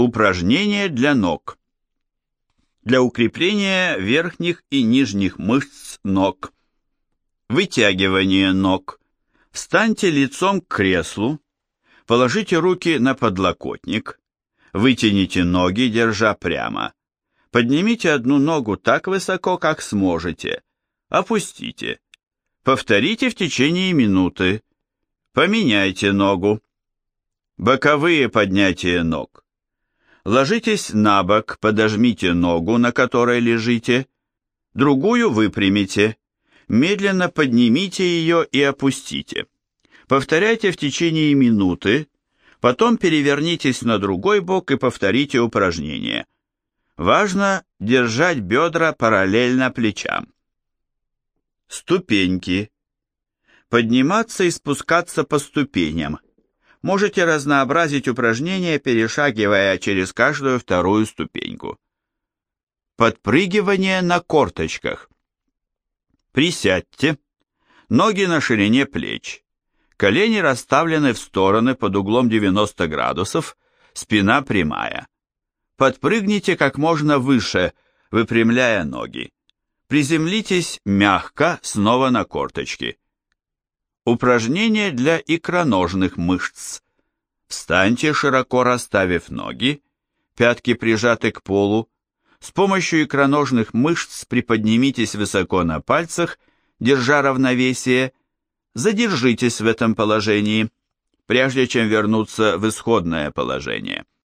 Упражнения для ног. Для укрепления верхних и нижних мышц ног. Вытягивание ног. Встаньте лицом к креслу, положите руки на подлокотник, вытяните ноги, держа прямо. Поднимите одну ногу так высоко, как сможете. Опустите. Повторите в течение минуты. Поменяйте ногу. Боковые поднятия ног. Ложитесь на бок, подожмите ногу, на которой лежите, другую выпрямите, медленно поднимите ее и опустите. Повторяйте в течение минуты, потом перевернитесь на другой бок и повторите упражнение. Важно держать бедра параллельно плечам. Ступеньки. Подниматься и спускаться по ступеням – можете разнообразить упражнения, перешагивая через каждую вторую ступеньку. Подпрыгивание на корточках. Присядьте, ноги на ширине плеч, колени расставлены в стороны под углом 90 градусов, спина прямая. Подпрыгните как можно выше, выпрямляя ноги. Приземлитесь мягко, снова на корточки. Упражнение для икроножных мышц. Встаньте, широко расставив ноги, пятки прижаты к полу. С помощью икроножных мышц приподнимитесь высоко на пальцах, держа равновесие. Задержитесь в этом положении, прежде чем вернуться в исходное положение.